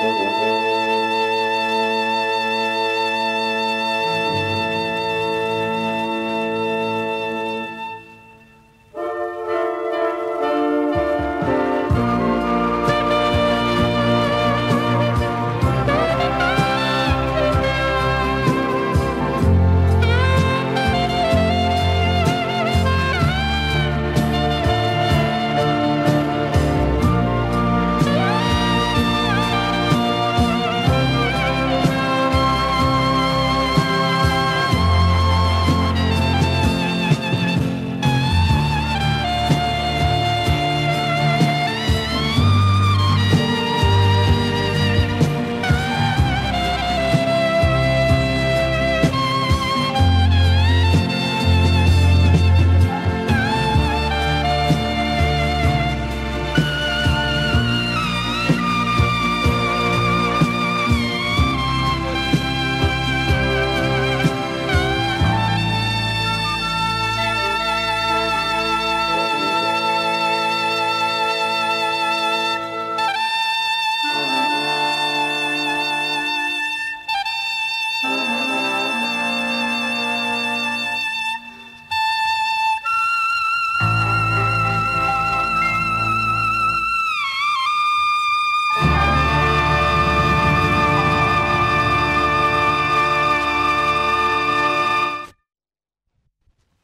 Música